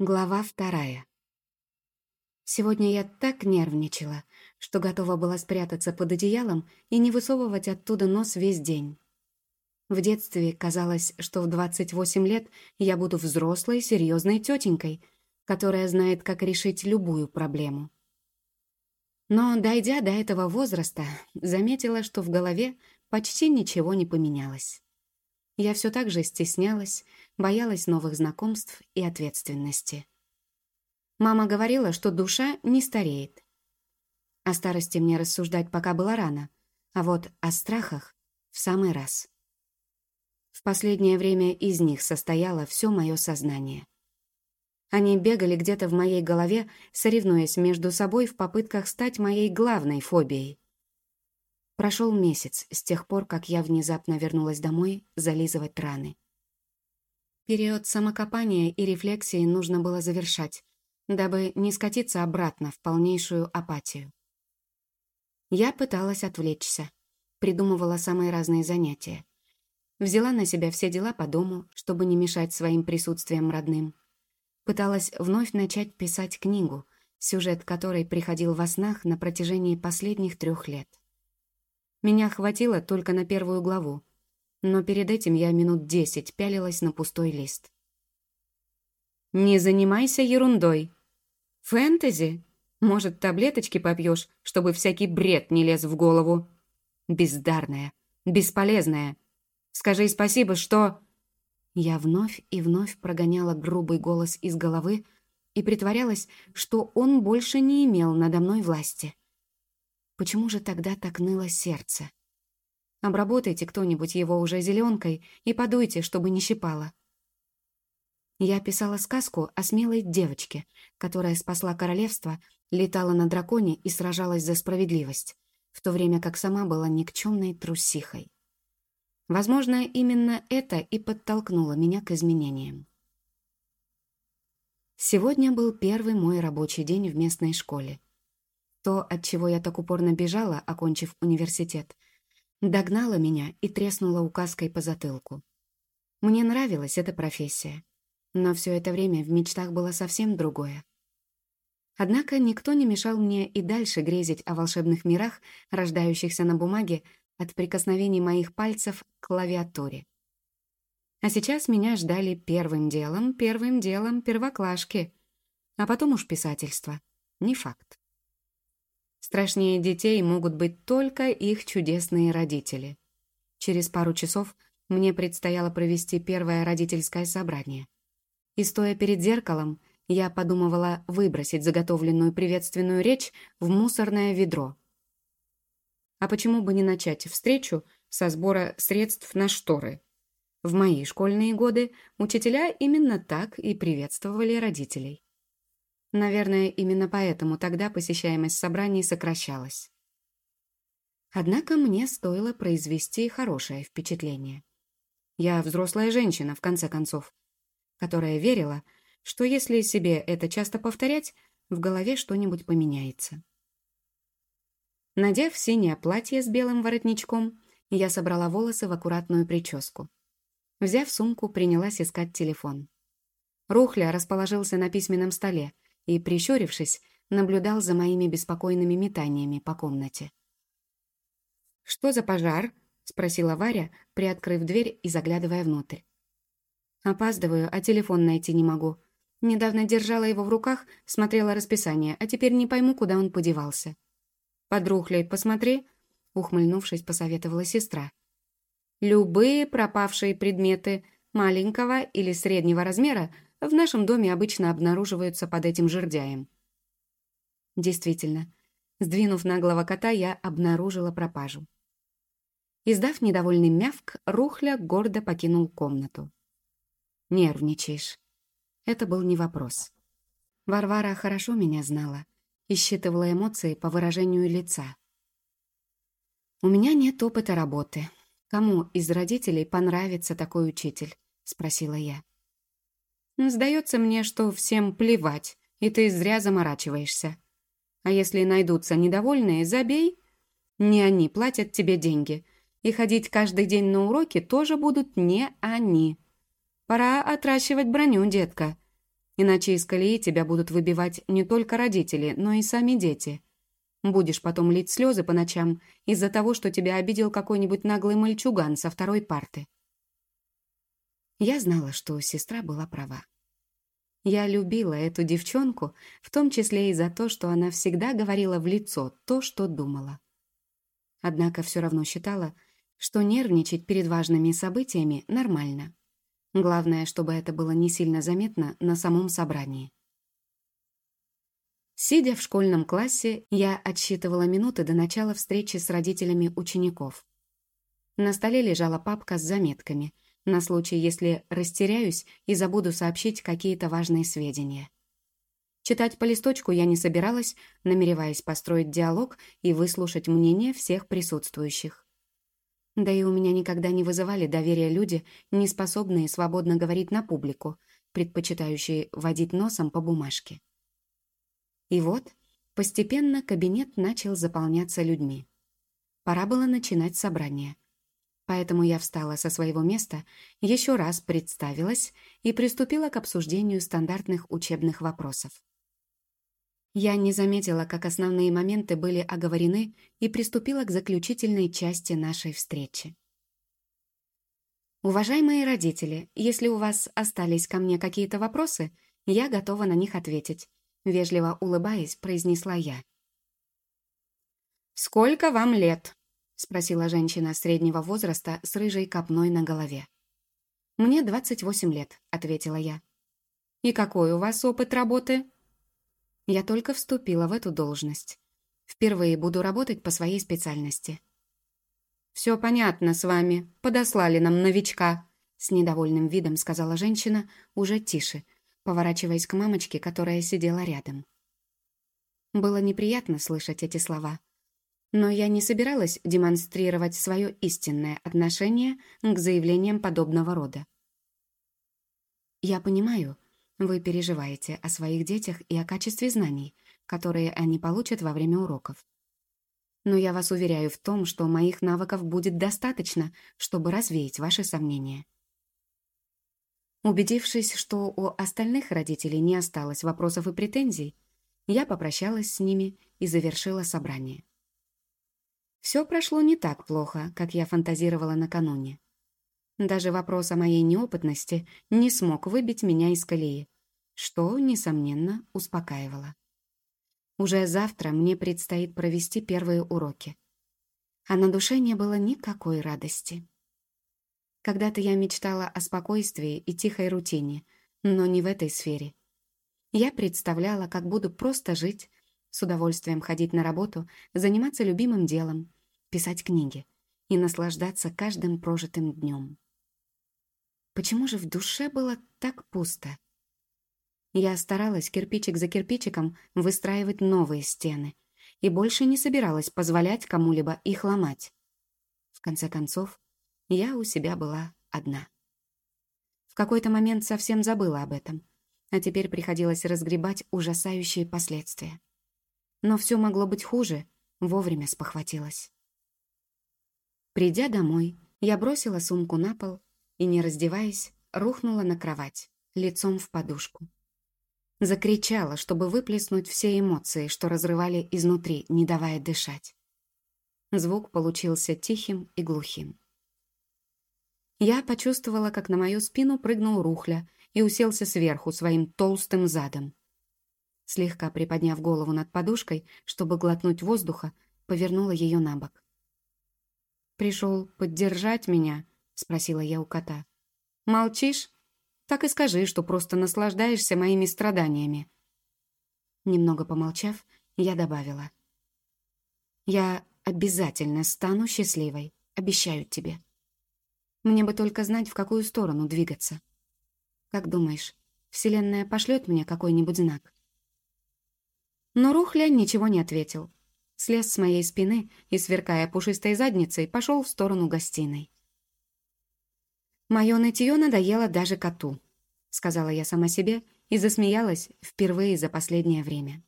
Глава вторая. Сегодня я так нервничала, что готова была спрятаться под одеялом и не высовывать оттуда нос весь день. В детстве казалось, что в 28 лет я буду взрослой, серьезной тетенькой, которая знает, как решить любую проблему. Но, дойдя до этого возраста, заметила, что в голове почти ничего не поменялось. Я все так же стеснялась, боялась новых знакомств и ответственности. Мама говорила, что душа не стареет. О старости мне рассуждать пока было рано, а вот о страхах в самый раз. В последнее время из них состояло все мое сознание. Они бегали где-то в моей голове, соревнуясь между собой в попытках стать моей главной фобией. Прошел месяц с тех пор, как я внезапно вернулась домой зализывать раны. Период самокопания и рефлексии нужно было завершать, дабы не скатиться обратно в полнейшую апатию. Я пыталась отвлечься, придумывала самые разные занятия. Взяла на себя все дела по дому, чтобы не мешать своим присутствием родным. Пыталась вновь начать писать книгу, сюжет которой приходил во снах на протяжении последних трех лет. Меня хватило только на первую главу, но перед этим я минут десять пялилась на пустой лист. «Не занимайся ерундой. Фэнтези? Может, таблеточки попьешь, чтобы всякий бред не лез в голову? Бездарная, бесполезная. Скажи спасибо, что...» Я вновь и вновь прогоняла грубый голос из головы и притворялась, что он больше не имел надо мной власти. Почему же тогда так ныло сердце? Обработайте кто-нибудь его уже зеленкой и подуйте, чтобы не щипало. Я писала сказку о смелой девочке, которая спасла королевство, летала на драконе и сражалась за справедливость, в то время как сама была никчемной трусихой. Возможно, именно это и подтолкнуло меня к изменениям. Сегодня был первый мой рабочий день в местной школе. То, от чего я так упорно бежала, окончив университет, догнало меня и треснуло указкой по затылку. Мне нравилась эта профессия, но все это время в мечтах было совсем другое. Однако никто не мешал мне и дальше грезить о волшебных мирах, рождающихся на бумаге от прикосновений моих пальцев к клавиатуре. А сейчас меня ждали первым делом, первым делом первоклашки, а потом уж писательство. Не факт. Страшнее детей могут быть только их чудесные родители. Через пару часов мне предстояло провести первое родительское собрание. И стоя перед зеркалом, я подумывала выбросить заготовленную приветственную речь в мусорное ведро. А почему бы не начать встречу со сбора средств на шторы? В мои школьные годы учителя именно так и приветствовали родителей. Наверное, именно поэтому тогда посещаемость собраний сокращалась. Однако мне стоило произвести хорошее впечатление. Я взрослая женщина, в конце концов, которая верила, что если себе это часто повторять, в голове что-нибудь поменяется. Надев синее платье с белым воротничком, я собрала волосы в аккуратную прическу. Взяв сумку, принялась искать телефон. Рухля расположился на письменном столе — и, прищурившись, наблюдал за моими беспокойными метаниями по комнате. «Что за пожар?» — спросила Варя, приоткрыв дверь и заглядывая внутрь. «Опаздываю, а телефон найти не могу. Недавно держала его в руках, смотрела расписание, а теперь не пойму, куда он подевался». «Подрухляй, посмотри», — ухмыльнувшись, посоветовала сестра. «Любые пропавшие предметы маленького или среднего размера в нашем доме обычно обнаруживаются под этим жердяем. Действительно, сдвинув наглого кота, я обнаружила пропажу. Издав недовольный мявк, Рухля гордо покинул комнату. «Нервничаешь». Это был не вопрос. Варвара хорошо меня знала и считывала эмоции по выражению лица. «У меня нет опыта работы. Кому из родителей понравится такой учитель?» — спросила я. Сдается мне, что всем плевать, и ты зря заморачиваешься. А если найдутся недовольные, забей. Не они платят тебе деньги. И ходить каждый день на уроки тоже будут не они. Пора отращивать броню, детка. Иначе из колеи тебя будут выбивать не только родители, но и сами дети. Будешь потом лить слезы по ночам из-за того, что тебя обидел какой-нибудь наглый мальчуган со второй парты. Я знала, что сестра была права. Я любила эту девчонку, в том числе и за то, что она всегда говорила в лицо то, что думала. Однако все равно считала, что нервничать перед важными событиями нормально. Главное, чтобы это было не сильно заметно на самом собрании. Сидя в школьном классе, я отсчитывала минуты до начала встречи с родителями учеников. На столе лежала папка с заметками — на случай, если растеряюсь и забуду сообщить какие-то важные сведения. Читать по листочку я не собиралась, намереваясь построить диалог и выслушать мнение всех присутствующих. Да и у меня никогда не вызывали доверия люди, не способные свободно говорить на публику, предпочитающие водить носом по бумажке. И вот, постепенно кабинет начал заполняться людьми. Пора было начинать собрание — Поэтому я встала со своего места, еще раз представилась и приступила к обсуждению стандартных учебных вопросов. Я не заметила, как основные моменты были оговорены и приступила к заключительной части нашей встречи. Уважаемые родители, если у вас остались ко мне какие-то вопросы, я готова на них ответить. Вежливо улыбаясь, произнесла я. «Сколько вам лет?» — спросила женщина среднего возраста с рыжей копной на голове. «Мне 28 лет», — ответила я. «И какой у вас опыт работы?» Я только вступила в эту должность. Впервые буду работать по своей специальности. «Все понятно с вами. Подослали нам новичка», — с недовольным видом сказала женщина, уже тише, поворачиваясь к мамочке, которая сидела рядом. Было неприятно слышать эти слова. Но я не собиралась демонстрировать свое истинное отношение к заявлениям подобного рода. Я понимаю, вы переживаете о своих детях и о качестве знаний, которые они получат во время уроков. Но я вас уверяю в том, что моих навыков будет достаточно, чтобы развеять ваши сомнения. Убедившись, что у остальных родителей не осталось вопросов и претензий, я попрощалась с ними и завершила собрание. Все прошло не так плохо, как я фантазировала накануне. Даже вопрос о моей неопытности не смог выбить меня из колеи, что, несомненно, успокаивало. Уже завтра мне предстоит провести первые уроки. А на душе не было никакой радости. Когда-то я мечтала о спокойствии и тихой рутине, но не в этой сфере. Я представляла, как буду просто жить, с удовольствием ходить на работу, заниматься любимым делом, писать книги и наслаждаться каждым прожитым днем. Почему же в душе было так пусто? Я старалась кирпичик за кирпичиком выстраивать новые стены и больше не собиралась позволять кому-либо их ломать. В конце концов, я у себя была одна. В какой-то момент совсем забыла об этом, а теперь приходилось разгребать ужасающие последствия. Но все могло быть хуже, вовремя спохватилась. Придя домой, я бросила сумку на пол и, не раздеваясь, рухнула на кровать, лицом в подушку. Закричала, чтобы выплеснуть все эмоции, что разрывали изнутри, не давая дышать. Звук получился тихим и глухим. Я почувствовала, как на мою спину прыгнул Рухля и уселся сверху своим толстым задом. Слегка приподняв голову над подушкой, чтобы глотнуть воздуха, повернула ее на бок. «Пришел поддержать меня?» — спросила я у кота. «Молчишь? Так и скажи, что просто наслаждаешься моими страданиями». Немного помолчав, я добавила. «Я обязательно стану счастливой, обещаю тебе. Мне бы только знать, в какую сторону двигаться. Как думаешь, Вселенная пошлет мне какой-нибудь знак?» Но Рухля ничего не ответил. Слез с моей спины и, сверкая пушистой задницей, пошел в сторону гостиной. «Мое нытье надоело даже коту», — сказала я сама себе и засмеялась впервые за последнее время.